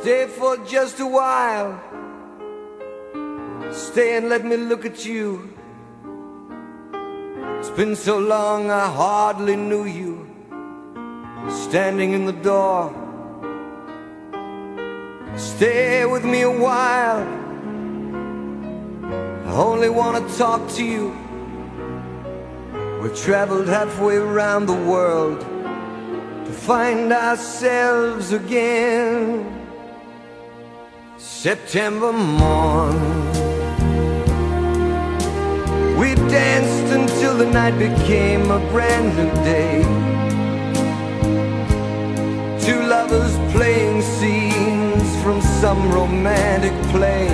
Stay for just a while. Stay and let me look at you. It's been so long I hardly knew you. Standing in the door. Stay with me a while. I only want to talk to you. We've traveled halfway around the world to find ourselves again. September morn. We danced until the night became a brand new day. Two lovers playing scenes from some romantic play.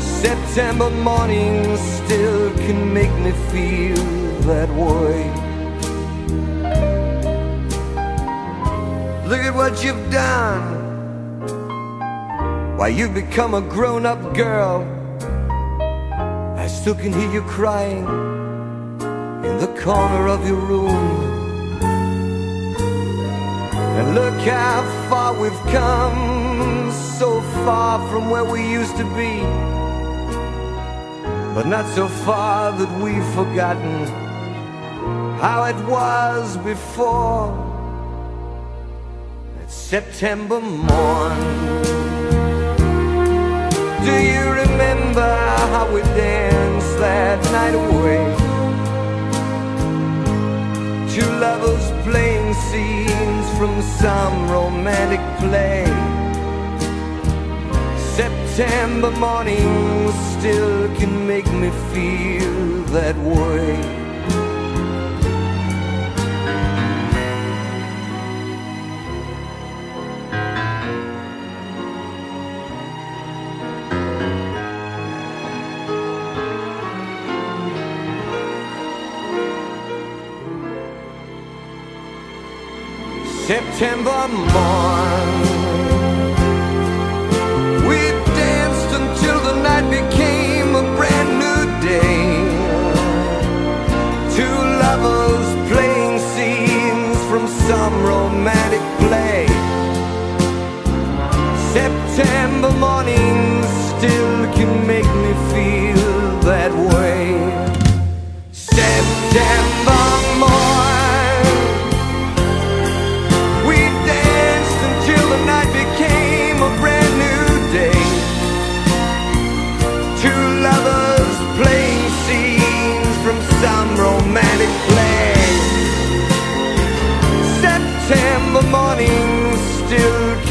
September morning still can make me feel that way. Look at what you've done. Why, you've become a grown up girl. I still can hear you crying in the corner of your room. And look how far we've come, so far from where we used to be. But not so far that we've forgotten how it was before. That September morn. That night away? Two lovers playing scenes from some romantic play. September morning still can make me feel that way. September morn. We danced until the night became a brand new day. Two lovers playing scenes from some romantic play. September morning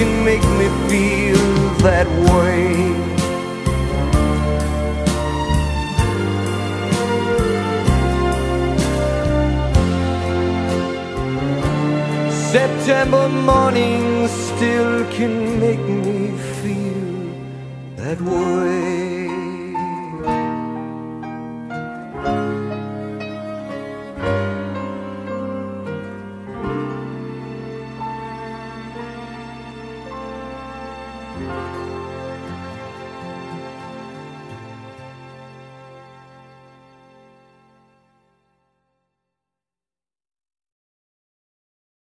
can make me feel that way. September morning still can make me feel that way.